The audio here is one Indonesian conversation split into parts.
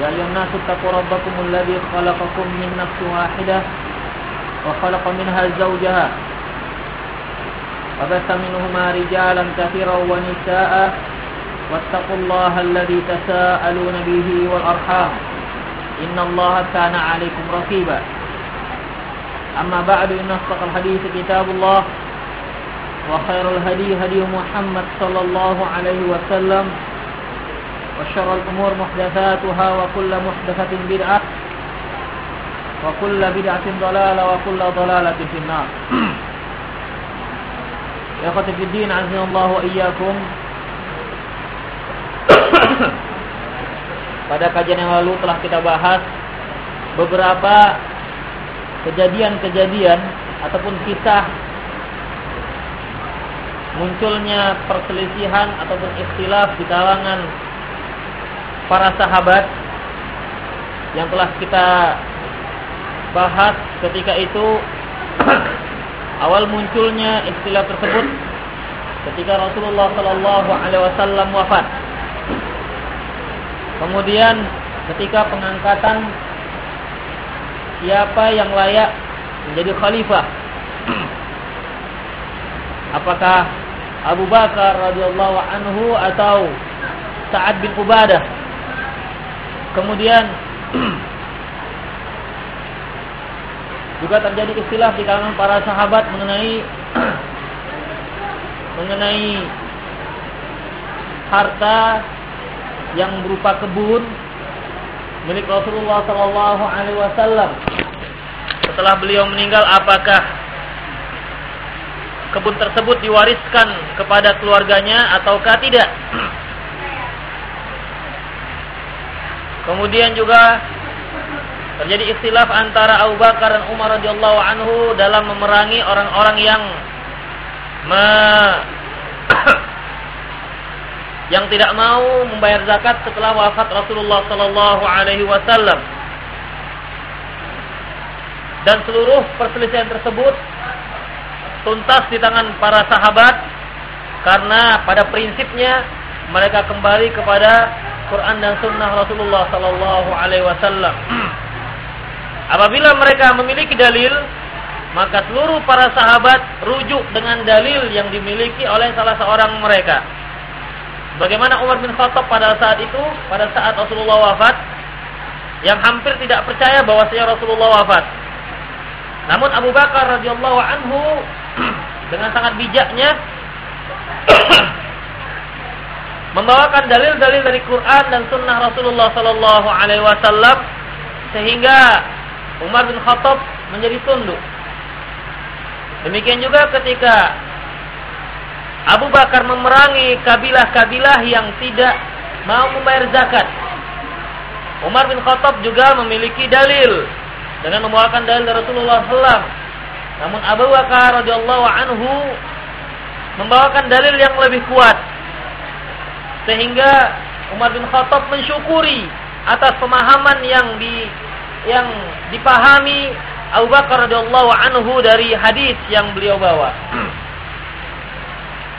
يا أيها الناس اتقوا ربكم الذي خلقكم من نفس واحدة وخلق منها زوجها وبث منهما رجالا كثيرا ونساء واتقوا الله الذي تساءلون به والأرحام إن الله كان عليكم رقيبا. أما بعد إن أصدق الحديث كتاب الله وخير الهدي هدي محمد صلى الله عليه وسلم وشر الأمور محدثاتها وكل محدثة بدعة وكل بدعة ضلالة وكل ضلالة في النار يا أخوتي في الدين عزنا الله وإياكم Pada kajian yang lalu telah kita bahas beberapa kejadian-kejadian ataupun kisah munculnya perselisihan ataupun ikhtilaf di kalangan para sahabat yang telah kita bahas ketika itu awal munculnya ikhtilaf tersebut ketika Rasulullah Shallallahu Alaihi Wasallam wafat. Kemudian ketika pengangkatan siapa yang layak menjadi khalifah apakah Abu Bakar radhiyallahu anhu atau Sa'ad bin Ubadah. Kemudian juga terjadi istilah di kalangan para sahabat mengenai mengenai harta yang berupa kebun milik Rasulullah Sallallahu Alaihi Wasallam. Setelah beliau meninggal, apakah kebun tersebut diwariskan kepada keluarganya ataukah tidak. Kemudian juga terjadi istilah antara Abu Bakar dan Umar radhiyallahu anhu dalam memerangi orang-orang yang me yang tidak mau membayar zakat setelah wafat Rasulullah sallallahu alaihi wasallam. Dan seluruh perselisihan tersebut tuntas di tangan para sahabat karena pada prinsipnya mereka kembali kepada Quran dan Sunnah Rasulullah Sallallahu Alaihi Wasallam. Apabila mereka memiliki dalil, maka seluruh para sahabat rujuk dengan dalil yang dimiliki oleh salah seorang mereka. Bagaimana Umar bin Khattab pada saat itu, pada saat Rasulullah wafat, yang hampir tidak percaya bahwasanya Rasulullah wafat. Namun Abu Bakar radhiyallahu anhu dengan sangat bijaknya membawakan dalil-dalil dari Quran dan Sunnah Rasulullah Sallallahu Alaihi Wasallam sehingga Umar bin Khattab menjadi tunduk. Demikian juga ketika Abu Bakar memerangi kabilah-kabilah yang tidak mau membayar zakat. Umar bin Khattab juga memiliki dalil dengan membawakan dalil dari Rasulullah SAW. Namun Abu Bakar radhiyallahu anhu membawakan dalil yang lebih kuat sehingga Umar bin Khattab mensyukuri atas pemahaman yang di yang dipahami Abu Bakar radhiyallahu anhu dari hadis yang beliau bawa.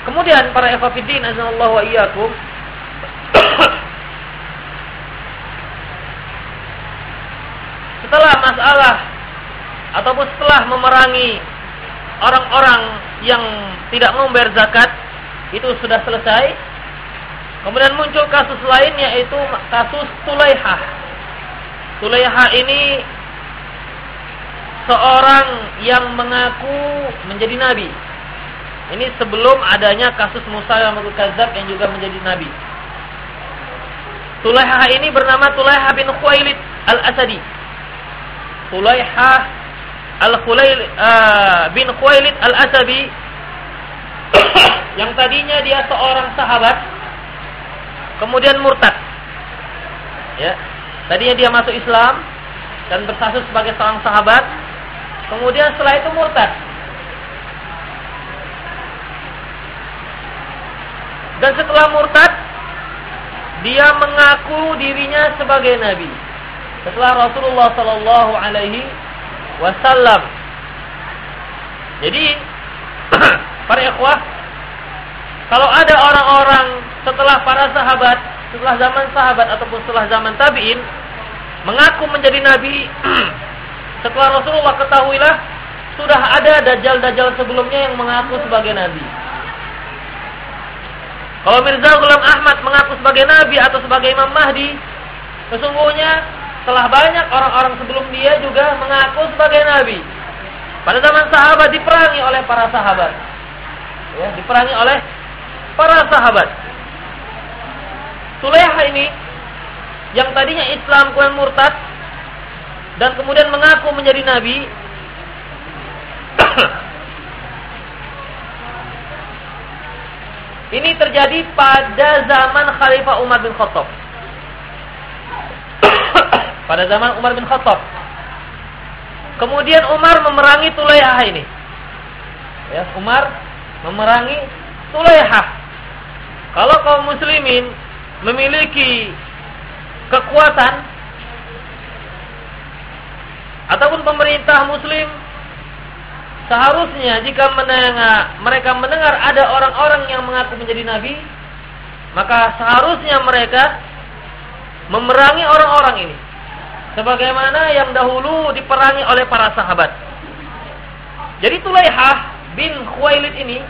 Kemudian para ikhwatiddin azallahu wa iyyakum setelah masalah ataupun setelah memerangi orang-orang yang tidak membayar zakat itu sudah selesai Kemudian muncul kasus lain yaitu kasus Tulaihah. Tulaihah ini seorang yang mengaku menjadi nabi. Ini sebelum adanya kasus Musa yang Kadzab yang juga menjadi nabi. Tulaiha ini bernama Tulaiha bin Khuwailid al-Asadi. Tulaiha al-Khulail uh, bin Khuwailid al-Asadi yang tadinya dia seorang sahabat kemudian murtad. Ya. Tadinya dia masuk Islam dan berstatus sebagai seorang sahabat, kemudian setelah itu murtad. Dan setelah murtad, dia mengaku dirinya sebagai nabi. Setelah Rasulullah Sallallahu Alaihi Wasallam. Jadi para ikhwah, kalau ada orang-orang setelah para sahabat, setelah zaman sahabat ataupun setelah zaman tabiin mengaku menjadi nabi, setelah Rasulullah ketahuilah sudah ada dajjal-dajjal sebelumnya yang mengaku sebagai nabi. Kalau Mirza Ghulam Ahmad mengaku sebagai nabi atau sebagai Imam Mahdi, sesungguhnya telah banyak orang-orang sebelum dia juga mengaku sebagai nabi. Pada zaman sahabat diperangi oleh para sahabat. Ya, diperangi oleh para sahabat. Sulaiha ini yang tadinya Islam kemudian murtad dan kemudian mengaku menjadi nabi Ini terjadi pada zaman Khalifah Umar bin Khattab. pada zaman Umar bin Khattab. Kemudian Umar memerangi Tulaihah ini. Ya, Umar memerangi Tulaihah. Kalau kaum muslimin memiliki kekuatan ataupun pemerintah muslim Seharusnya jika mendengar, mereka mendengar ada orang-orang yang mengaku menjadi nabi, maka seharusnya mereka memerangi orang-orang ini. Sebagaimana yang dahulu diperangi oleh para sahabat. Jadi Tulaihah bin Khuwailid ini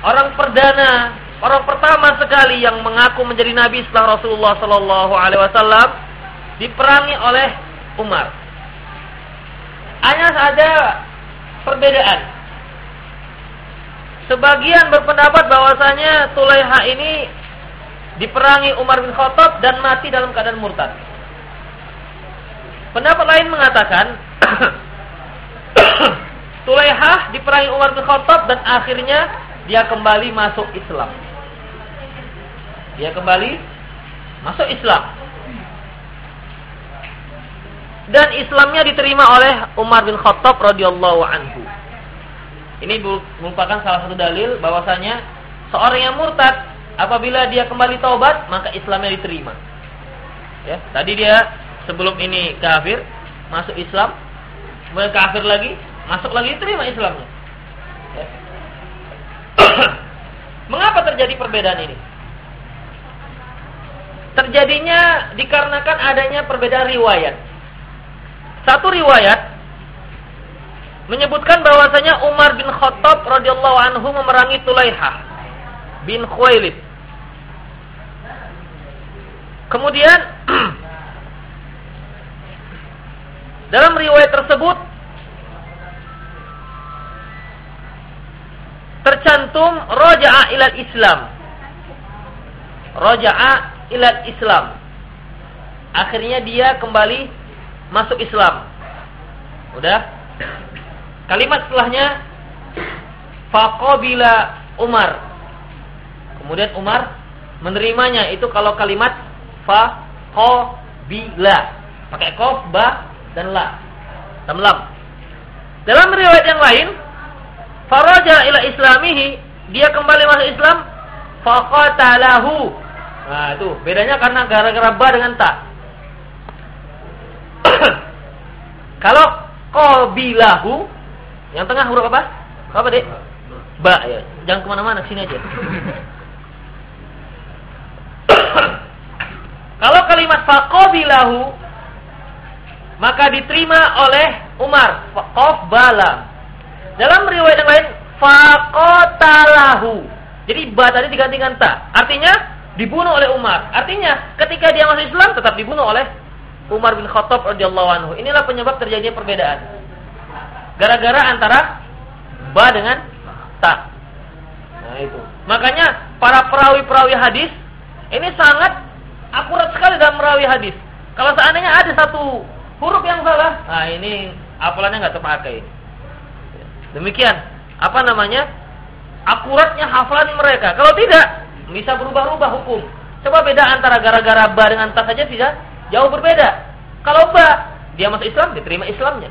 orang perdana, orang pertama sekali yang mengaku menjadi nabi setelah Rasulullah sallallahu alaihi wasallam diperangi oleh Umar. Hanya saja perbedaan. Sebagian berpendapat bahwasanya Tulaiha ini diperangi Umar bin Khattab dan mati dalam keadaan murtad. Pendapat lain mengatakan Tulaiha diperangi Umar bin Khattab dan akhirnya dia kembali masuk Islam. Dia kembali masuk Islam. Dan Islamnya diterima oleh Umar bin Khattab radhiyallahu anhu. Ini merupakan salah satu dalil bahwasanya seorang yang murtad apabila dia kembali taubat maka Islamnya diterima. Ya, tadi dia sebelum ini kafir, masuk Islam, kemudian kafir lagi, masuk lagi diterima Islamnya. Ya. Mengapa terjadi perbedaan ini? Terjadinya dikarenakan adanya perbedaan riwayat. Satu riwayat menyebutkan bahwasanya Umar bin Khattab radhiyallahu anhu memerangi Tulaiha bin Khuwailid. Kemudian dalam riwayat tersebut tercantum roja'a ilal Islam. Roja'a ilal Islam. Akhirnya dia kembali masuk Islam. Udah? Kalimat setelahnya faqabila Umar. Kemudian Umar menerimanya itu kalau kalimat faqabila. Pakai qaf, ba dan la. Lam lam. Dalam riwayat yang lain, faraja ila islamihi, dia kembali masuk Islam, faqatalahu. Nah, itu bedanya karena gara-gara ba dengan ta. Kalau qabilahu yang tengah huruf apa? Apa, Dek? Ba ya. Jangan ke mana mana sini aja. Kalau kalimat faqabilahu maka diterima oleh Umar bala. Dalam riwayat yang lain faqatalahu. Jadi ba tadi digantikan ta. Artinya dibunuh oleh Umar. Artinya ketika dia masuk Islam tetap dibunuh oleh Umar bin Khattab radhiyallahu anhu. Inilah penyebab terjadinya perbedaan. Gara-gara antara ba dengan ta. Nah itu. Makanya para perawi-perawi hadis ini sangat akurat sekali dalam merawi hadis. Kalau seandainya ada satu huruf yang salah, nah ini apalannya nggak terpakai. Demikian, apa namanya? Akuratnya hafalan mereka. Kalau tidak, bisa berubah-ubah hukum. Coba beda antara gara-gara ba dengan ta saja tidak jauh berbeda. Kalau ba, dia masuk Islam, diterima Islamnya.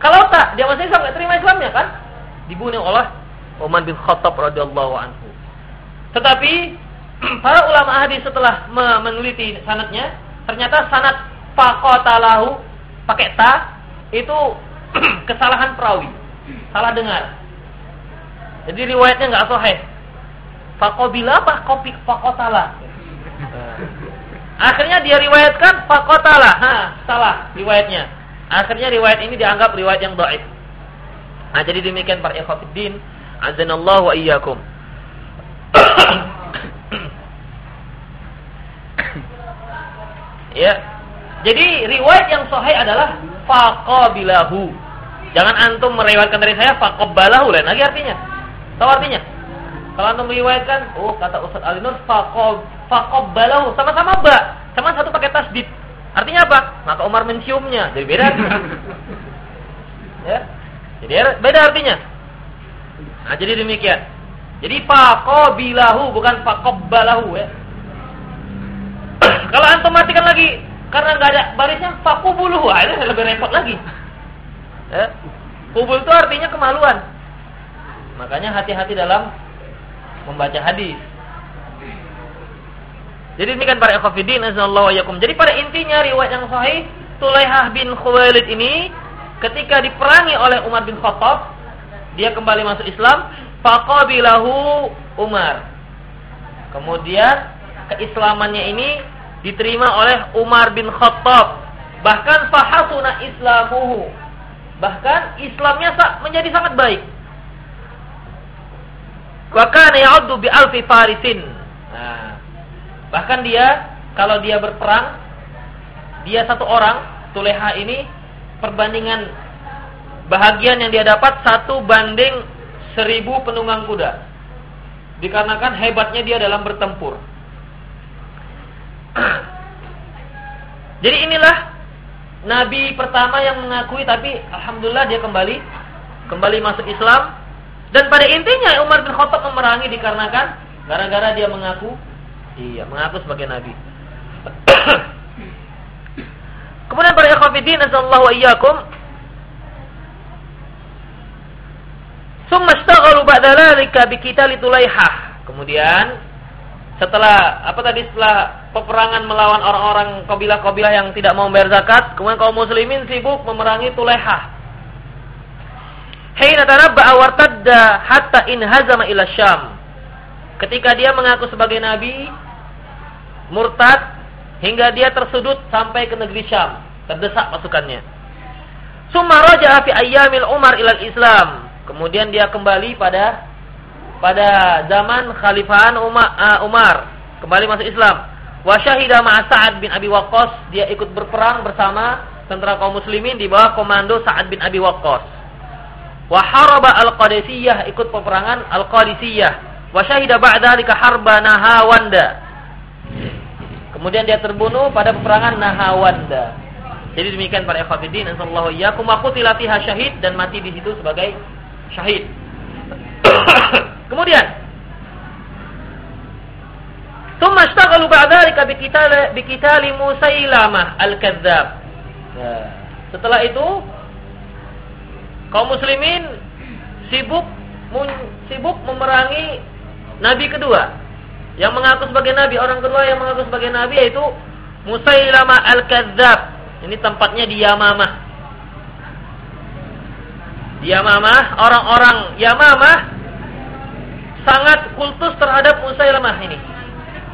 Kalau tak, dia masuk Islam, nggak terima Islamnya kan? Dibunuh oleh Umar bin Khattab radhiyallahu anhu. Tetapi para ulama hadis setelah meneliti sanatnya, ternyata sanat faqatalahu pakai ta itu kesalahan perawi, salah dengar. Jadi riwayatnya nggak sahih. Faqabila apa kopi faqatala. Akhirnya dia riwayatkan faqatala. Ha, salah riwayatnya. Akhirnya riwayat ini dianggap riwayat yang dhaif. Nah, jadi demikian para ikhwatiddin, azanallahu wa iyyakum. ya. Jadi riwayat yang sahih adalah faqabilahu. Jangan antum meriwayatkan dari saya faqabalahu lain lagi artinya. Tahu artinya? Kalau antum meriwayatkan, oh kata Ustaz Alinur faqab faqabalahu sama-sama ba, sama satu pakai tasdid. Artinya apa? Maka Umar menciumnya. Jadi beda. ya. Jadi beda artinya. Nah, jadi demikian. Jadi faqabilahu bukan faqabbalahu ya. Kalau antum matikan lagi karena nggak ada barisnya fakubuluhu, ah, ini lebih repot lagi. Ya. Kubul itu artinya kemaluan. Makanya hati-hati dalam membaca hadis. Jadi ini kan para ikhwafidin azallahu yakum. Jadi pada intinya riwayat yang sahih Tulaihah bin Khuwailid ini ketika diperangi oleh Umar bin Khattab, dia kembali masuk Islam, faqabilahu Umar. Kemudian keislamannya ini diterima oleh Umar bin Khattab. Bahkan fahasuna islamuhu. Bahkan Islamnya menjadi sangat baik. Bahkan ya'uddu bi alfi farisin. Nah, bahkan dia kalau dia berperang dia satu orang, Tuleha ini perbandingan bahagian yang dia dapat satu banding seribu penunggang kuda. Dikarenakan hebatnya dia dalam bertempur. Jadi inilah nabi pertama yang mengakui tapi alhamdulillah dia kembali kembali masuk Islam dan pada intinya Umar bin Khattab memerangi dikarenakan gara-gara dia mengaku iya mengaku sebagai nabi. Kemudian para ikhwatiddin azallahu wa iyyakum Summa ishtaghalu ba'da dzalika bi qitali Tulaihah. Kemudian setelah apa tadi setelah peperangan melawan orang-orang kabilah-kabilah yang tidak mau membayar zakat, kemudian kaum muslimin sibuk memerangi Tulaihah. Hina tanabba'a wartadda hatta in hazama ila Syam. Ketika dia mengaku sebagai nabi, murtad hingga dia tersudut sampai ke negeri Syam, terdesak pasukannya. Summa raja'a fi ayyamil Umar ila Islam. Kemudian dia kembali pada pada zaman khalifahan Umar, uh, Umar kembali masuk Islam. Wa syahida Sa'ad bin Abi Waqqas, dia ikut berperang bersama tentara kaum muslimin di bawah komando Sa'ad bin Abi Waqqas. Wa haraba al-Qadisiyah, ikut peperangan al-Qadisiyah. Wa syahida ba'dalika harba Nahawanda. Kemudian dia terbunuh pada peperangan Nahawanda. Jadi demikian para ikhwatiddin, insyaallah iyyakum wa qutila fiha syahid dan mati di situ sebagai syahid. Kemudian Tsumma ishtaghalu ba'dhalika biqital biqitali Musailamah al-Kadzdzab. Ya. Setelah itu kaum muslimin sibuk sibuk memerangi nabi kedua yang mengaku sebagai nabi, orang kedua yang mengaku sebagai nabi yaitu Musailamah al-Kadzdzab. Ini tempatnya di Yamamah. Di Yamamah, orang-orang Yamamah sangat kultus terhadap Musailamah ini.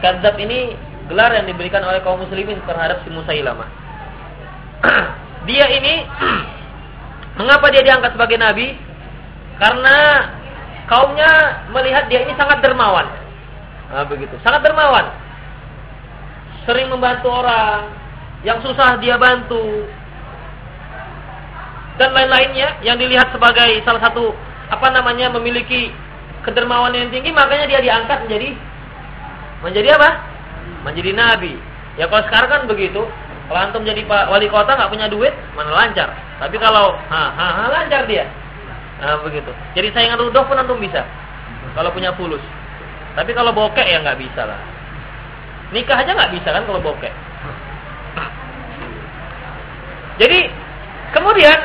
Kadzab ini gelar yang diberikan oleh kaum muslimin terhadap si Musailamah. dia ini mengapa dia diangkat sebagai nabi? Karena kaumnya melihat dia ini sangat dermawan. Nah, begitu, sangat dermawan. Sering membantu orang, yang susah dia bantu. dan lain-lainnya yang dilihat sebagai salah satu apa namanya memiliki kedermawan yang tinggi makanya dia diangkat menjadi menjadi apa? Menjadi nabi. Ya kalau sekarang kan begitu. Kalau antum jadi pak wali kota nggak punya duit, mana lancar. Tapi kalau ha, ha, ha lancar dia. Nah, begitu. Jadi saingan Rudolf pun antum bisa. Kalau punya fulus. Tapi kalau bokek ya nggak bisa lah. Nikah aja nggak bisa kan kalau bokek. Jadi kemudian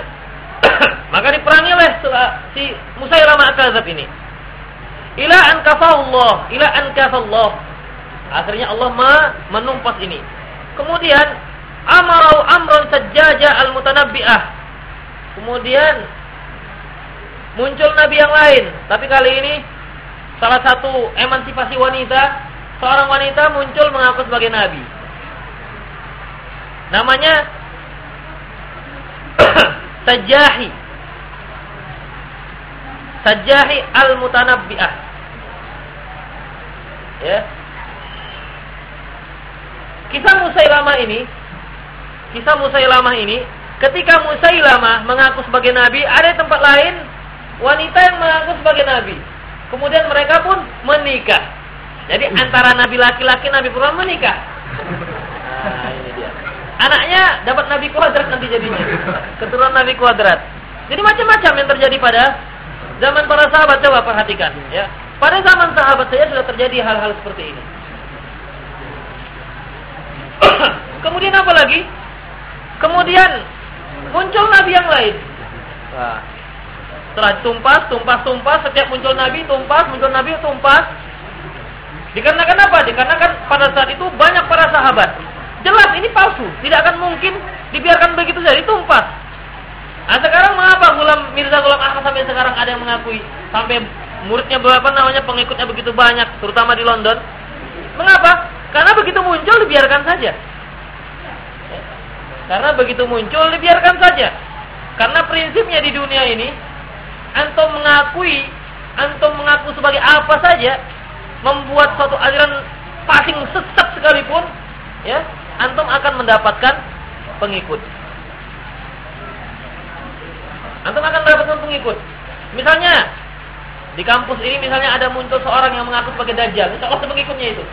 maka diperangi oleh si Musailamah al ini. Ila an kafallah, ila an kafallah. Akhirnya Allah menumpas ini. Kemudian amarau amron sajjaja al-mutanabbi'ah. Kemudian muncul nabi yang lain, tapi kali ini salah satu emansipasi wanita, seorang wanita muncul mengaku sebagai nabi. Namanya Sajahi. Sajahi al-mutanabbi'ah. Ya. Kisah Musailamah ini, kisah Musailamah ini, ketika Musailamah mengaku sebagai nabi, ada tempat lain wanita yang mengaku sebagai nabi. Kemudian mereka pun menikah. Jadi antara nabi laki-laki nabi perempuan menikah. Nah, ini dia. Anaknya dapat nabi kuadrat nanti jadinya. Keturunan nabi kuadrat. Jadi macam-macam yang terjadi pada zaman para sahabat coba perhatikan ya. Pada zaman sahabat saya sudah terjadi hal-hal seperti ini. Kemudian apa lagi? Kemudian muncul nabi yang lain. Nah, setelah tumpas, tumpas, tumpas, setiap muncul nabi, tumpas, muncul nabi, tumpas. Dikarenakan apa? Dikarenakan pada saat itu banyak para sahabat Jelas ini palsu, tidak akan mungkin dibiarkan begitu saja tumpas. Nah, sekarang mengapa Gulam Mirza Gulam Ahmad sampai sekarang ada yang mengakui sampai muridnya berapa namanya pengikutnya begitu banyak, terutama di London? Mengapa? Karena begitu muncul dibiarkan saja. Karena begitu muncul dibiarkan saja. Karena prinsipnya di dunia ini, antum mengakui, antum mengaku sebagai apa saja, membuat suatu aliran paling sesat sekalipun, ya antum akan mendapatkan pengikut. Antum akan mendapatkan pengikut. Misalnya di kampus ini misalnya ada muncul seorang yang mengaku sebagai dajjal, insya Allah pengikutnya itu.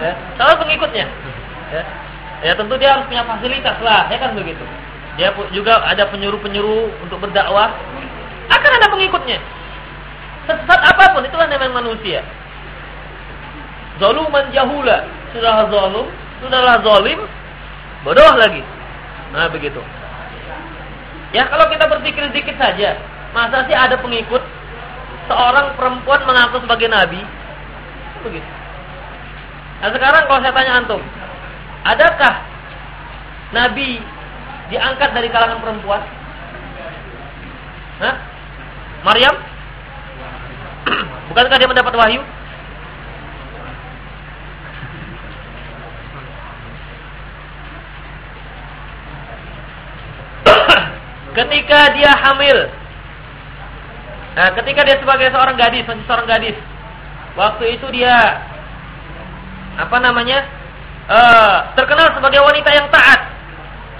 Ya, pengikutnya. Ya. Ya tentu dia harus punya fasilitas lah, ya kan begitu. Dia juga ada penyuruh-penyuruh untuk berdakwah, akan ada pengikutnya. Sesat apa pun itulah namanya manusia. Zaluman jahula, sudah zalum, sudahlah zalim, bodoh lagi. Nah, begitu. Ya, kalau kita berpikir dikit saja, masa sih ada pengikut seorang perempuan mengaku sebagai nabi? Begitu. Nah, sekarang kalau saya tanya antum, adakah nabi diangkat dari kalangan perempuan? Hah? Maryam? Bukankah dia mendapat wahyu? ketika dia hamil. Nah, ketika dia sebagai seorang gadis, seorang gadis. Waktu itu dia apa namanya? Uh, terkenal sebagai wanita yang taat.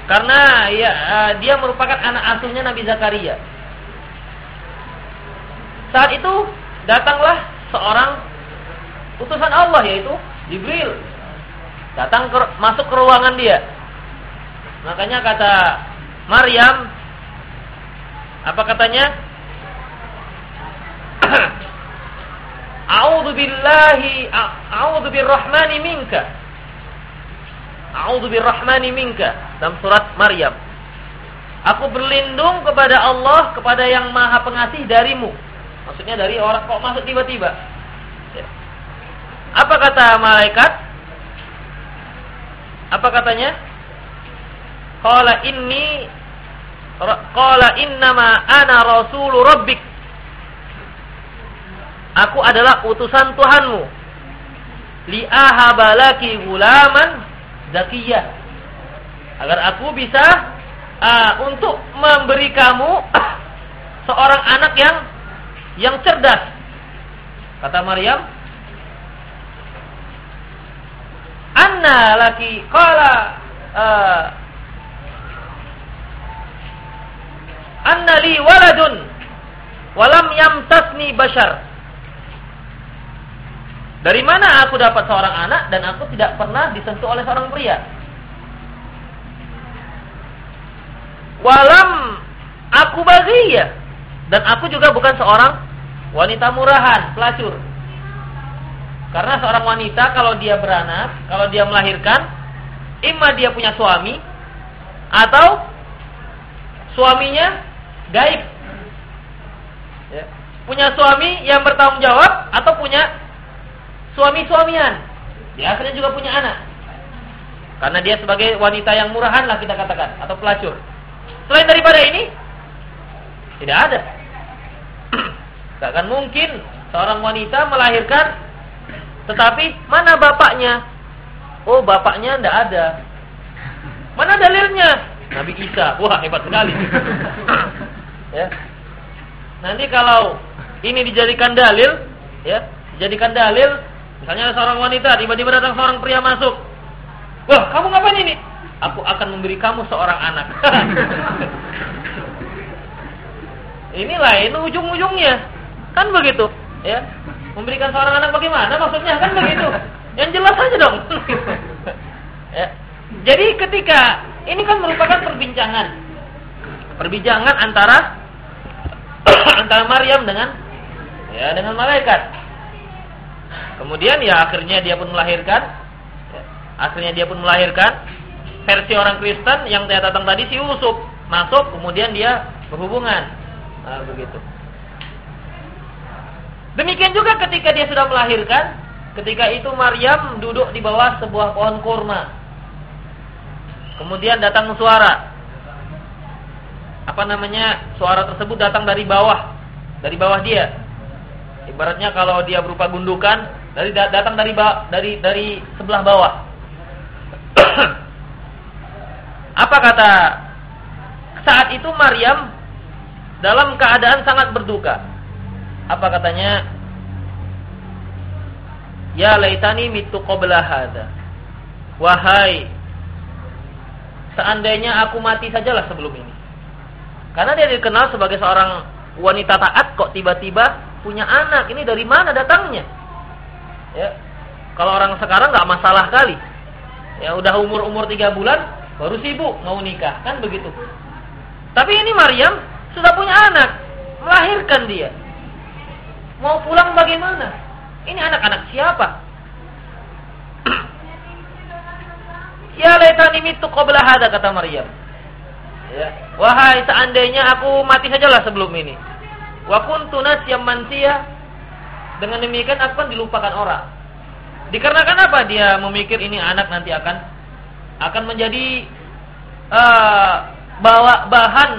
Karena ya uh, dia merupakan anak asuhnya Nabi Zakaria. Saat itu datanglah seorang utusan Allah yaitu Jibril. Datang ke, masuk ke ruangan dia. Makanya kata Maryam apa katanya? A'udzu billahi a'udzu birrahmani minka. A'udzu birrahmani minka dalam surat Maryam. Aku berlindung kepada Allah, kepada yang Maha Pengasih darimu. Maksudnya dari orang kok masuk tiba-tiba. Ya. Apa kata malaikat? Apa katanya? Qala inni Qala innama ana rasulu rabbik. Aku adalah utusan Tuhanmu. Li'ahabalaki gulaman zakiyah. Agar aku bisa uh, untuk memberi kamu seorang anak yang yang cerdas. Kata Maryam, Anna laki qala uh, anna li waladun walam yamtasni bashar. Dari mana aku dapat seorang anak dan aku tidak pernah disentuh oleh seorang pria? Walam aku bahagia dan aku juga bukan seorang wanita murahan, pelacur. Karena seorang wanita kalau dia beranak, kalau dia melahirkan, imma dia punya suami atau suaminya gaib. Ya. Punya suami yang bertanggung jawab atau punya suami-suamian. Biasanya juga punya anak. Karena dia sebagai wanita yang murahan lah kita katakan atau pelacur. Selain daripada ini tidak ada. Tidak akan mungkin seorang wanita melahirkan tetapi mana bapaknya? Oh, bapaknya tidak ada. Mana dalilnya? Nabi Isa. Wah, hebat sekali. ya. Nanti kalau ini dijadikan dalil, ya, dijadikan dalil, misalnya seorang wanita tiba-tiba datang seorang pria masuk. Wah, kamu ngapain ini? Aku akan memberi kamu seorang anak. ini lain ujung-ujungnya. Kan begitu, ya. Memberikan seorang anak bagaimana maksudnya kan begitu. Yang jelas aja dong. ya. Jadi ketika ini kan merupakan perbincangan. Perbincangan antara antara Maryam dengan ya dengan malaikat. Kemudian ya akhirnya dia pun melahirkan. Ya, akhirnya dia pun melahirkan versi orang Kristen yang saya datang tadi si Yusuf masuk kemudian dia berhubungan. Nah, begitu. Demikian juga ketika dia sudah melahirkan, ketika itu Maryam duduk di bawah sebuah pohon kurma. Kemudian datang suara. Apa namanya? Suara tersebut datang dari bawah, dari bawah dia. Ibaratnya kalau dia berupa gundukan, dari datang dari dari dari sebelah bawah. Apa kata saat itu Maryam dalam keadaan sangat berduka apa katanya? Ya laitani mitu qabla hada. Wahai seandainya aku mati sajalah sebelum ini. Karena dia dikenal sebagai seorang wanita taat kok tiba-tiba punya anak. Ini dari mana datangnya? Ya. Kalau orang sekarang nggak masalah kali. Ya udah umur-umur tiga bulan baru sibuk mau nikah, kan begitu. Tapi ini Maryam sudah punya anak, melahirkan dia. Mau pulang bagaimana? Ini anak-anak siapa? ya laitani mitu qabla hada kata Maryam. Ya. Wahai seandainya aku mati sajalah sebelum ini. Wa kuntu yang mansia. Dengan demikian aku kan dilupakan orang. Dikarenakan apa? Dia memikir ini anak nanti akan akan menjadi uh, bawa bahan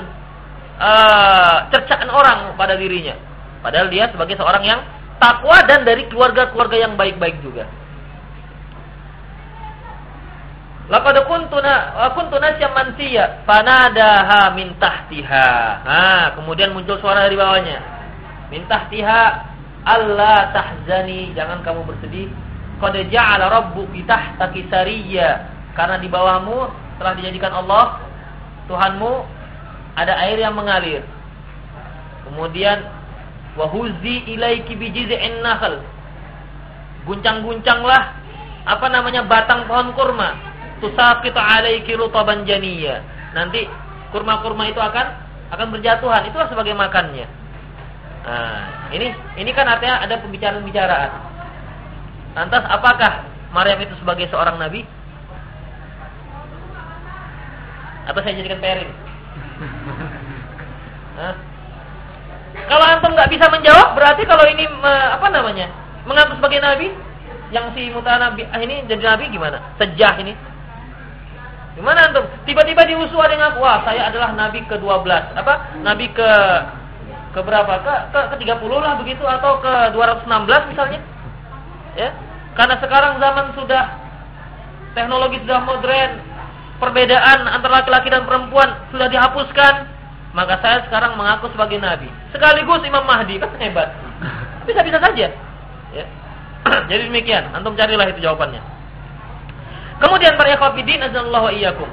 uh, cercaan orang pada dirinya. Padahal dia sebagai seorang yang takwa dan dari keluarga-keluarga yang baik-baik juga. Laqad kuntuna kuntuna mansiya fanadaha min tahtiha. Nah, kemudian muncul suara dari bawahnya. Min tahtiha Allah tahzani, jangan kamu bersedih. Qad ja'ala rabbuki tahtaki sariyya. Karena di bawahmu telah dijadikan Allah Tuhanmu ada air yang mengalir. Kemudian Wahuzi ilaiki bijiz'in nakhl. Guncang-guncanglah apa namanya batang pohon kurma. Tusaqitu alaiki rutaban janiyya. Nanti kurma-kurma itu akan akan berjatuhan. Itulah sebagai makannya. Nah, ini ini kan artinya ada pembicaraan-pembicaraan. Lantas apakah Maryam itu sebagai seorang nabi? Atau saya jadikan perin? Hah? Kalau antum nggak bisa menjawab, berarti kalau ini apa namanya mengaku sebagai nabi, yang si muta nabi ah, ini jadi nabi gimana? Sejah ini. Gimana antum? Tiba-tiba diusul ada yang ngaku, wah saya adalah nabi ke-12. Apa? Nabi ke ke berapa? Ke ke, ke 30 lah begitu atau ke 216 misalnya. Ya. Karena sekarang zaman sudah teknologi sudah modern, perbedaan antara laki-laki dan perempuan sudah dihapuskan maka saya sekarang mengaku sebagai nabi. Sekaligus Imam Mahdi kan hebat. Bisa-bisa saja. Ya. Jadi demikian, antum carilah itu jawabannya. Kemudian para ikhwatiddin azallahu iyyakum.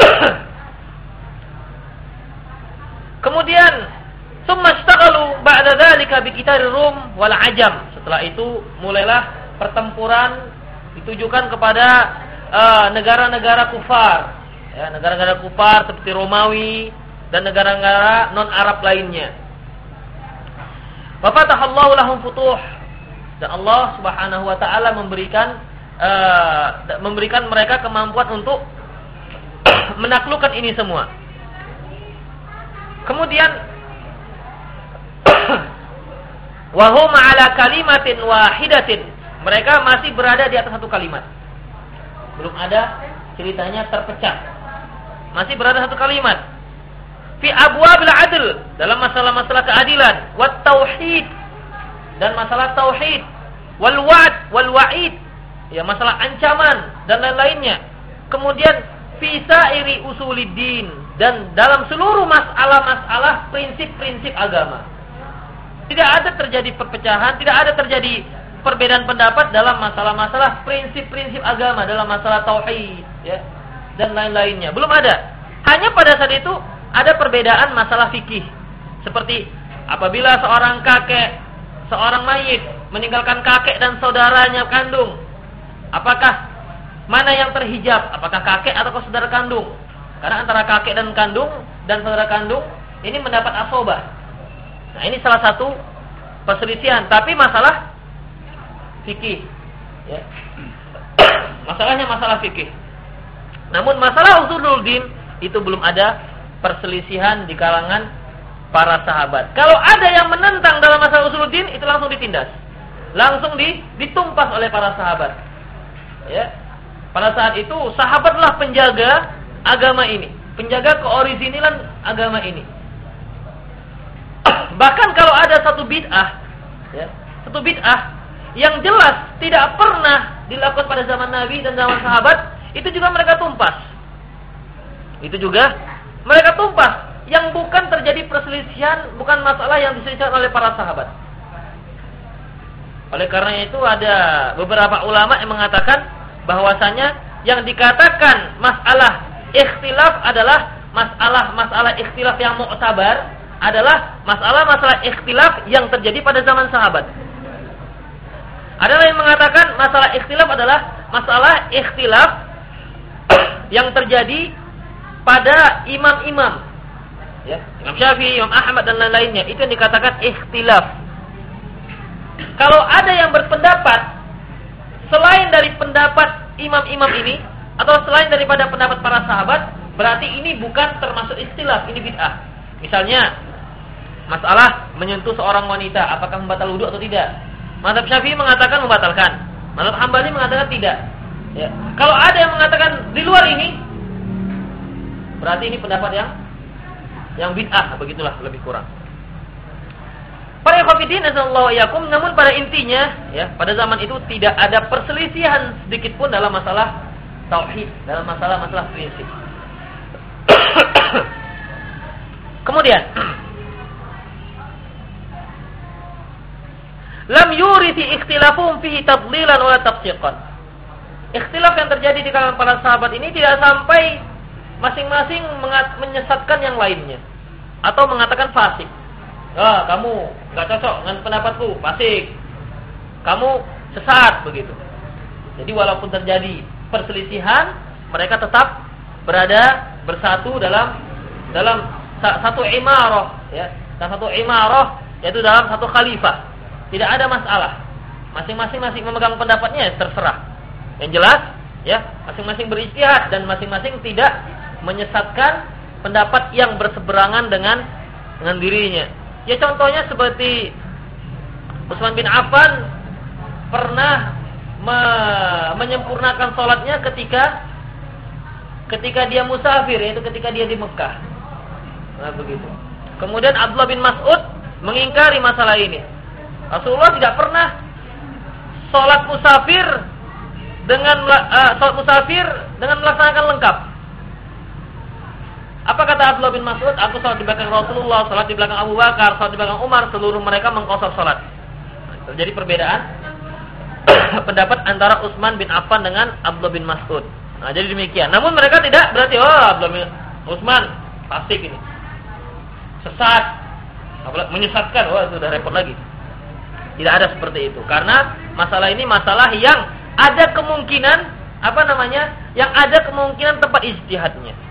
Kemudian summa ishtaghalu ba'da dzalika bi rum wal ajam. Setelah itu mulailah pertempuran ditujukan kepada eh, negara-negara uh, kufar. Ya, negara-negara kufar seperti Romawi dan negara-negara non Arab lainnya. Wafatahallahu lahum futuh dan Allah Subhanahu wa taala memberikan uh, memberikan mereka kemampuan untuk menaklukkan ini semua. Kemudian wahum ala kalimatin wahidatin. Mereka masih berada di atas satu kalimat. Belum ada ceritanya terpecah. Masih berada satu kalimat. Fi abwabil adl dalam masalah-masalah keadilan, wat tauhid dan masalah tauhid, wal wa'd wal wa'id, ya masalah ancaman dan lain-lainnya. Kemudian Fisa iri usuliddin dan dalam seluruh masalah-masalah prinsip-prinsip agama. Tidak ada terjadi perpecahan, tidak ada terjadi perbedaan pendapat dalam masalah-masalah prinsip-prinsip agama, dalam masalah tauhid, ya, dan lain-lainnya. Belum ada. Hanya pada saat itu ada perbedaan masalah fikih. Seperti apabila seorang kakek, seorang mayit meninggalkan kakek dan saudaranya kandung, apakah Mana yang terhijab? Apakah kakek atau saudara kandung? Karena antara kakek dan kandung dan saudara kandung ini mendapat asobah. Nah ini salah satu perselisihan. Tapi masalah fikih. Ya. Masalahnya masalah fikih. Namun masalah usulul din itu belum ada perselisihan di kalangan para sahabat. Kalau ada yang menentang dalam masalah usulul din itu langsung ditindas. Langsung ditumpas oleh para sahabat. Ya. Pada saat itu sahabatlah penjaga agama ini, penjaga keorisinilan agama ini. Bahkan kalau ada satu bid'ah, ya, satu bid'ah yang jelas tidak pernah dilakukan pada zaman Nabi dan zaman sahabat, itu juga mereka tumpas. Itu juga mereka tumpas. Yang bukan terjadi perselisihan, bukan masalah yang diselesaikan oleh para sahabat. Oleh karena itu ada beberapa ulama yang mengatakan bahwasanya yang dikatakan masalah ikhtilaf adalah masalah-masalah ikhtilaf yang mu'tabar adalah masalah-masalah ikhtilaf yang terjadi pada zaman sahabat. Ada yang mengatakan masalah ikhtilaf adalah masalah ikhtilaf yang terjadi pada imam-imam. Ya, Imam Syafi'i, Imam Ahmad dan lain-lainnya itu yang dikatakan ikhtilaf. Kalau ada yang berpendapat selain dari pendapat imam-imam ini atau selain daripada pendapat para sahabat, berarti ini bukan termasuk istilah, ini bid'ah. Misalnya masalah menyentuh seorang wanita apakah membatal wudhu atau tidak. Mazhab Syafi'i mengatakan membatalkan. Mazhab Hambali mengatakan tidak. Ya. Kalau ada yang mengatakan di luar ini berarti ini pendapat yang yang bid'ah begitulah lebih kurang. Para khafidin azallahu yakum namun pada intinya ya pada zaman itu tidak ada perselisihan sedikit pun dalam masalah tauhid, dalam masalah-masalah prinsip. Kemudian lam yuriti ikhtilafum fihi tadlilan wa tafsiqan. Ikhtilaf yang terjadi di kalangan para sahabat ini tidak sampai masing-masing menyesatkan yang lainnya atau mengatakan fasik. Ah, kamu nggak cocok dengan pendapatku, fasik. Kamu sesat begitu. Jadi walaupun terjadi perselisihan, mereka tetap berada bersatu dalam dalam satu imarah ya, dan satu imarah yaitu dalam satu khalifah. Tidak ada masalah. Masing-masing masih memegang pendapatnya ya terserah. Yang jelas ya, masing-masing beristihad dan masing-masing tidak menyesatkan pendapat yang berseberangan dengan dengan dirinya. Ya contohnya seperti Utsman bin Affan pernah me menyempurnakan sholatnya ketika ketika dia musafir yaitu ketika dia di Mekah. Nah begitu. Kemudian Abdullah bin Mas'ud mengingkari masalah ini. Rasulullah tidak pernah sholat musafir dengan uh, sholat musafir dengan melaksanakan lengkap. Apa kata Abdullah bin Mas'ud? Aku sholat di belakang Rasulullah, sholat di belakang Abu Bakar, sholat di belakang Umar, seluruh mereka mengkosor sholat. terjadi perbedaan pendapat antara Utsman bin Affan dengan Abdullah bin Mas'ud. Nah, jadi demikian. Namun mereka tidak berarti oh Abdullah bin Utsman fasik ini. sesat, menyesatkan, wah sudah repot lagi. Tidak ada seperti itu. Karena masalah ini masalah yang ada kemungkinan apa namanya? Yang ada kemungkinan tempat ijtihadnya.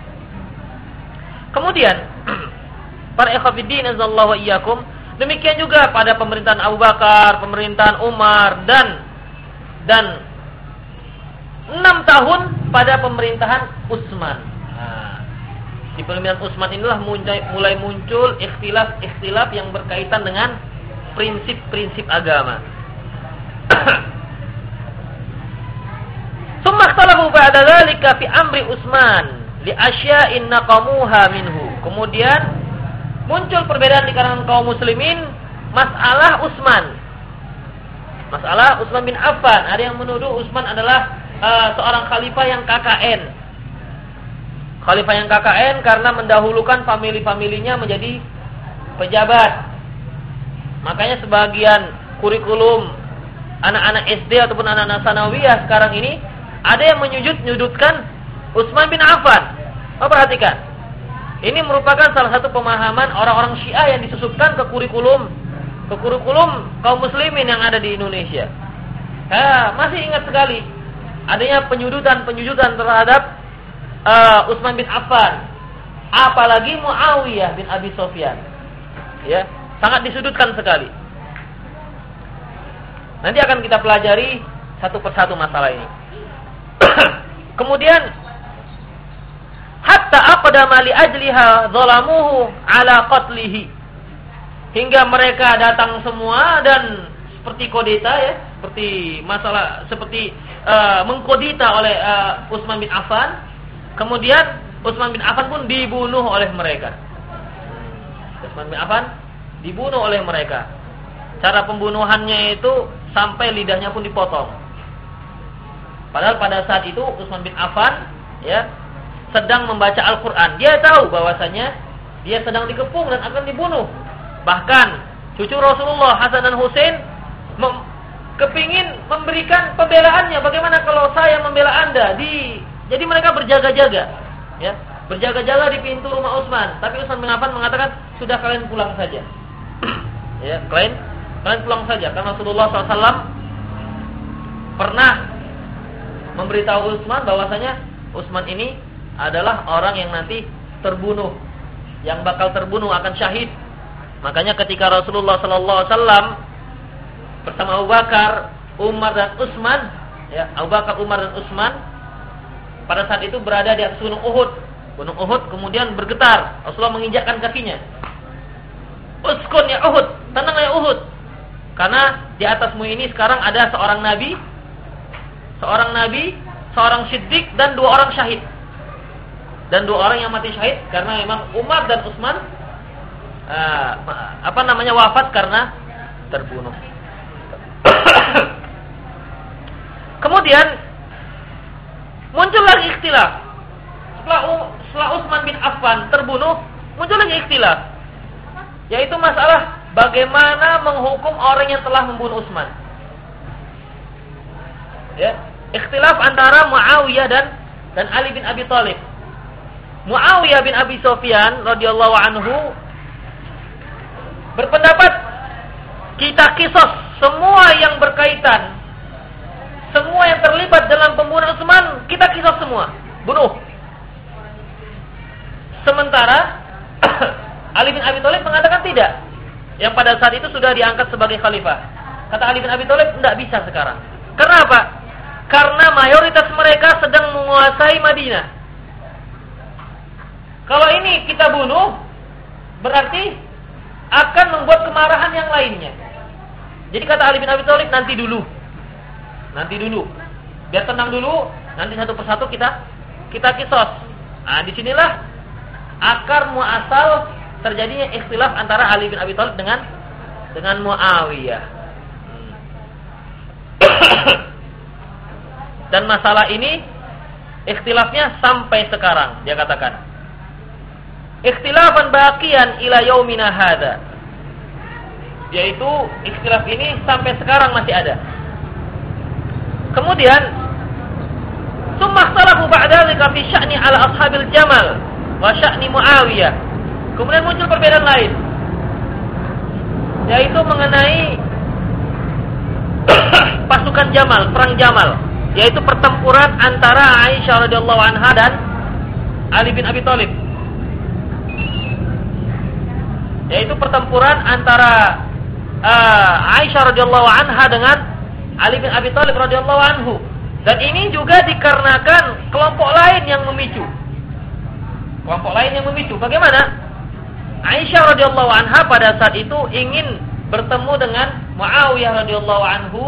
Kemudian para ikhwatiddin azallahu iyyakum, demikian juga pada pemerintahan Abu Bakar, pemerintahan Umar dan dan enam tahun pada pemerintahan Utsman. Nah, di pemerintahan Utsman inilah mulai muncul ikhtilaf-ikhtilaf yang berkaitan dengan prinsip-prinsip agama. Summa ikhtalafu ba'da dzalika fi amri Utsman li asya'in naqamuha minhu. Kemudian muncul perbedaan di kalangan kaum muslimin masalah Utsman. Masalah Utsman bin Affan. Ada yang menuduh Utsman adalah uh, seorang khalifah yang KKN. Khalifah yang KKN karena mendahulukan famili-familinya menjadi pejabat. Makanya sebagian kurikulum anak-anak SD ataupun anak-anak sanawiyah sekarang ini ada yang menyudut-nyudutkan Utsman bin Affan. Oh, perhatikan. Ini merupakan salah satu pemahaman orang-orang Syiah yang disusupkan ke kurikulum ke kurikulum kaum muslimin yang ada di Indonesia. Ha, masih ingat sekali adanya penyudutan-penyudutan terhadap uh, Utsman bin Affan. Apalagi Muawiyah bin Abi Sofyan. Ya, Sangat disudutkan sekali. Nanti akan kita pelajari satu persatu masalah ini. Kemudian hatta aqdama li ajliha zalamuhu ala qatlihi. Hingga mereka datang semua dan seperti kodeta ya, seperti masalah seperti uh, mengkodita oleh uh, Utsman bin Affan. Kemudian Utsman bin Affan pun dibunuh oleh mereka. Utsman bin Affan dibunuh oleh mereka. Cara pembunuhannya itu sampai lidahnya pun dipotong. Padahal pada saat itu Utsman bin Affan ya sedang membaca Al-Qur'an. Dia tahu bahwasanya dia sedang dikepung dan akan dibunuh. Bahkan cucu Rasulullah Hasan dan Husain mem kepingin memberikan pembelaannya. Bagaimana kalau saya membela Anda? Di jadi mereka berjaga-jaga, ya. Berjaga-jaga di pintu rumah Utsman. Tapi Utsman bin mengatakan, "Sudah kalian pulang saja." ya kalian kalian pulang saja karena Rasulullah SAW pernah memberitahu Utsman bahwasanya Utsman ini adalah orang yang nanti terbunuh. Yang bakal terbunuh akan syahid. Makanya ketika Rasulullah SAW bersama Abu Bakar Umar dan Utsman ya Abu Bakar Umar dan Utsman pada saat itu berada di atas gunung Uhud. Gunung Uhud kemudian bergetar. Rasulullah menginjakkan kakinya. Uskun ya Uhud, tenang ya Uhud. Karena di atasmu ini sekarang ada seorang nabi, seorang nabi, seorang siddiq dan dua orang syahid. Dan dua orang yang mati syahid karena memang Umar dan Utsman uh, apa namanya wafat karena terbunuh. Kemudian muncul lagi ikhtilaf. Setelah setelah Utsman bin Affan terbunuh, muncul lagi ikhtilaf yaitu masalah bagaimana menghukum orang yang telah membunuh Utsman. Ya, ikhtilaf antara Muawiyah dan dan Ali bin Abi Thalib. Muawiyah bin Abi Sofyan radhiyallahu anhu berpendapat kita kisos semua yang berkaitan semua yang terlibat dalam pembunuhan Utsman kita kisos semua, bunuh. Sementara Ali bin Abi Thalib mengatakan tidak. Yang pada saat itu sudah diangkat sebagai khalifah. Kata Ali bin Abi Thalib, tidak bisa sekarang. Kenapa? Karena mayoritas mereka sedang menguasai Madinah. Kalau ini kita bunuh, berarti akan membuat kemarahan yang lainnya. Jadi kata Ali bin Abi Thalib, nanti dulu. Nanti dulu. Biar tenang dulu, nanti satu persatu kita kita kisos. Nah, di sinilah akar muasal terjadinya ikhtilaf antara Ali bin Abi Thalib dengan dengan Muawiyah. Hmm. Dan masalah ini ikhtilafnya sampai sekarang dia katakan. Ikhtilafan baqiyan ila yaumina hadza. Yaitu ikhtilaf ini sampai sekarang masih ada. Kemudian summa ikhtalafu ba'da dzalika fi sya'ni ala ashabil jamal wa sya'ni Muawiyah Kemudian muncul perbedaan lain. Yaitu mengenai pasukan Jamal, perang Jamal, yaitu pertempuran antara Aisyah radhiyallahu anha dan Ali bin Abi Thalib. Yaitu pertempuran antara uh, Aisyah radhiyallahu anha dengan Ali bin Abi Thalib radhiyallahu anhu. Dan ini juga dikarenakan kelompok lain yang memicu. Kelompok lain yang memicu. Bagaimana? Aisyah radhiyallahu anha pada saat itu ingin bertemu dengan Muawiyah radhiyallahu anhu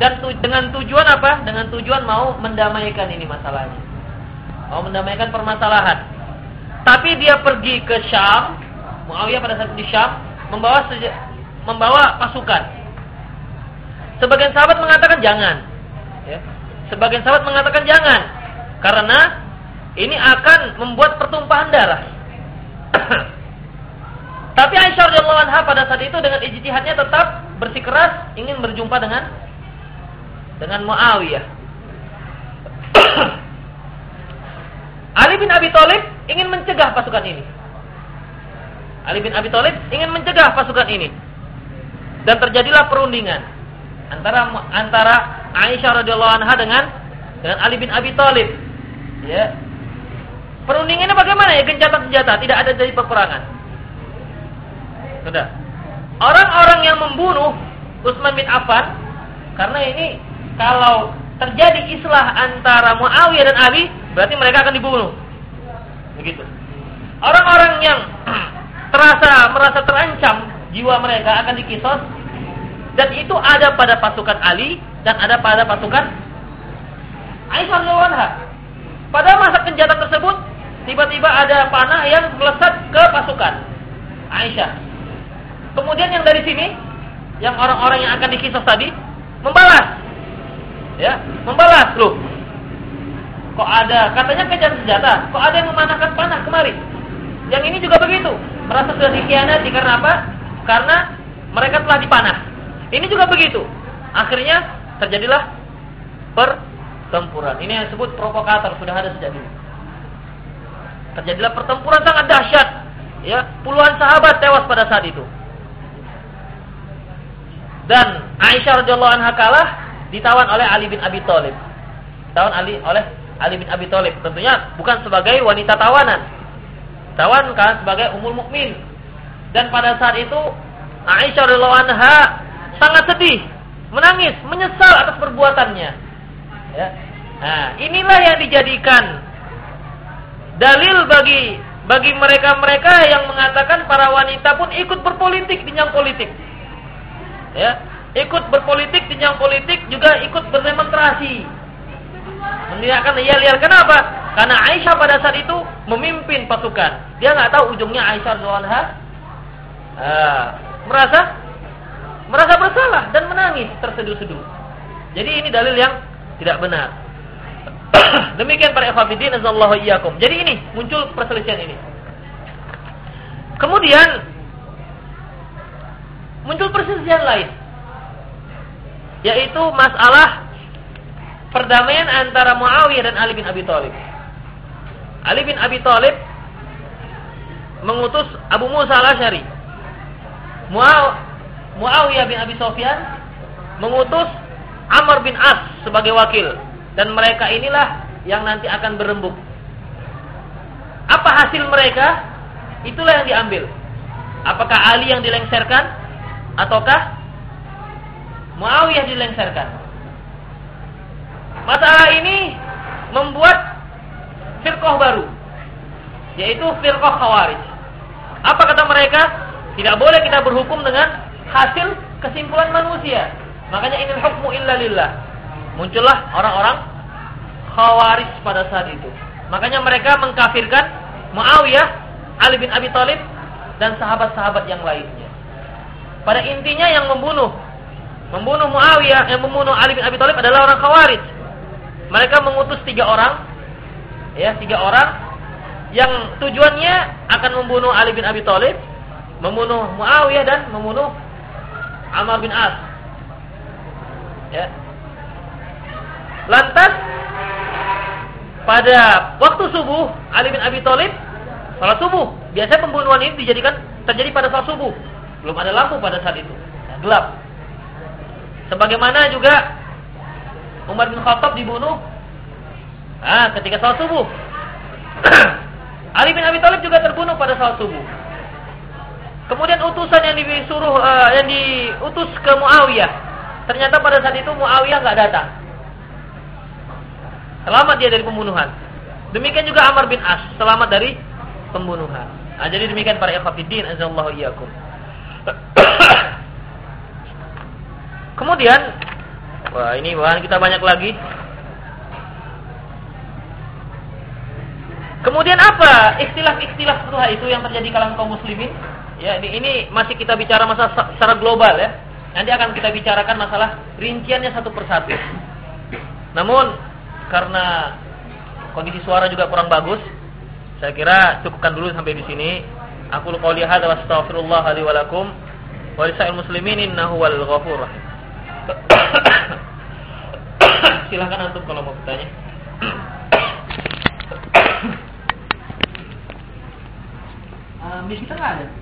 dan tu, dengan tujuan apa? Dengan tujuan mau mendamaikan ini masalahnya. Mau mendamaikan permasalahan. Tapi dia pergi ke Syam, Muawiyah pada saat di Syam membawa membawa pasukan. Sebagian sahabat mengatakan jangan. Ya. Sebagian sahabat mengatakan jangan. Karena ini akan membuat pertumpahan darah. Tapi Aisyah radhiyallahu anha pada saat itu dengan ijtihadnya tetap bersikeras ingin berjumpa dengan dengan Muawiyah. Ali bin Abi Thalib ingin mencegah pasukan ini. Ali bin Abi Thalib ingin mencegah pasukan ini. Dan terjadilah perundingan antara antara Aisyah radhiyallahu anha dengan dengan Ali bin Abi Thalib. Ya. Perundingannya bagaimana ya? Gencatan senjata, tidak ada dari peperangan. Sudah. Orang-orang yang membunuh Utsman bin Affan karena ini kalau terjadi islah antara Muawiyah dan Ali, berarti mereka akan dibunuh. Begitu. Orang-orang yang terasa merasa terancam jiwa mereka akan dikisos. Dan itu ada pada pasukan Ali dan ada pada pasukan Aisyah radhiyallahu Pada masa kencatan tersebut tiba-tiba ada panah yang melesat ke pasukan Aisyah. Kemudian yang dari sini yang orang-orang yang akan dikisos tadi membalas. Ya membalas loh. Kok ada katanya kejar senjata. Kok ada yang memanahkan panah kemari yang ini juga begitu. Merasa sudah dikhianati karena apa? Karena mereka telah dipanah. Ini juga begitu. Akhirnya terjadilah pertempuran. Ini yang disebut provokator sudah ada sejak dulu. Terjadilah pertempuran sangat dahsyat. Ya puluhan sahabat tewas pada saat itu. Dan Aisyah radhiyallahu anha kalah ditawan oleh Ali bin Abi Thalib. Ditawan Ali oleh Ali bin Abi Thalib. Tentunya bukan sebagai wanita tawanan. Tawan kan sebagai umul mukmin. Dan pada saat itu Aisyah radhiyallahu anha sangat sedih, menangis, menyesal atas perbuatannya. Ya. Nah, inilah yang dijadikan dalil bagi bagi mereka-mereka yang mengatakan para wanita pun ikut berpolitik di nyang politik. Ya, ikut berpolitik, tinjau politik, juga ikut berdemonstrasi. Meneriakkan iya liar kenapa? Karena Aisyah pada saat itu memimpin pasukan. Dia nggak tahu ujungnya Aisyah radhiyallahu uh, merasa merasa bersalah dan menangis terseduh-seduh. Jadi ini dalil yang tidak benar. Demikian para ikhwatiddin azallahu iyyakum. Jadi ini muncul perselisihan ini. Kemudian muncul perselisihan lain yaitu masalah perdamaian antara Muawiyah dan Ali bin Abi Thalib. Ali bin Abi Thalib mengutus Abu Musa al-Asy'ari. Muawiyah bin Abi Sofyan mengutus Amr bin As sebagai wakil dan mereka inilah yang nanti akan berembuk. Apa hasil mereka? Itulah yang diambil. Apakah Ali yang dilengserkan ataukah Muawiyah dilengsarkan. Masalah ini membuat firqah baru, yaitu firqah khawarij. Apa kata mereka? Tidak boleh kita berhukum dengan hasil kesimpulan manusia. Makanya ini hukmu illa lillah. Muncullah orang-orang khawarij pada saat itu. Makanya mereka mengkafirkan Muawiyah, Ali bin Abi Thalib dan sahabat-sahabat yang lainnya. Pada intinya yang membunuh membunuh Muawiyah yang membunuh Ali bin Abi Thalib adalah orang Khawarij. Mereka mengutus tiga orang, ya tiga orang yang tujuannya akan membunuh Ali bin Abi Thalib, membunuh Muawiyah dan membunuh Amr bin As. Ya. Lantas pada waktu subuh Ali bin Abi Thalib salat subuh Biasanya pembunuhan ini dijadikan terjadi pada saat subuh. Belum ada lampu pada saat itu. Nah, gelap. Sebagaimana juga Umar bin Khattab dibunuh ah, ketika saat subuh. Ali bin Abi Thalib juga terbunuh pada saat subuh. Kemudian utusan yang disuruh uh, yang diutus ke Muawiyah. Ternyata pada saat itu Muawiyah nggak datang. Selamat dia dari pembunuhan. Demikian juga Amr bin As selamat dari pembunuhan. Nah, jadi demikian para ikhwatiddin azallahu iyyakum. Kemudian wah ini bahan kita banyak lagi. Kemudian apa istilah-istilah setelah itu yang terjadi kalangan kaum muslimin? Ya, ini, ini masih kita bicara masalah secara global ya. Nanti akan kita bicarakan masalah rinciannya satu persatu. Namun karena kondisi suara juga kurang bagus, saya kira cukupkan dulu sampai di sini. Aku qouli hadza wa astaghfirullah wa lakum wa muslimin innahu wal ghafur Silakan antum kalau mau bertanya. Um, di kita nggak ada.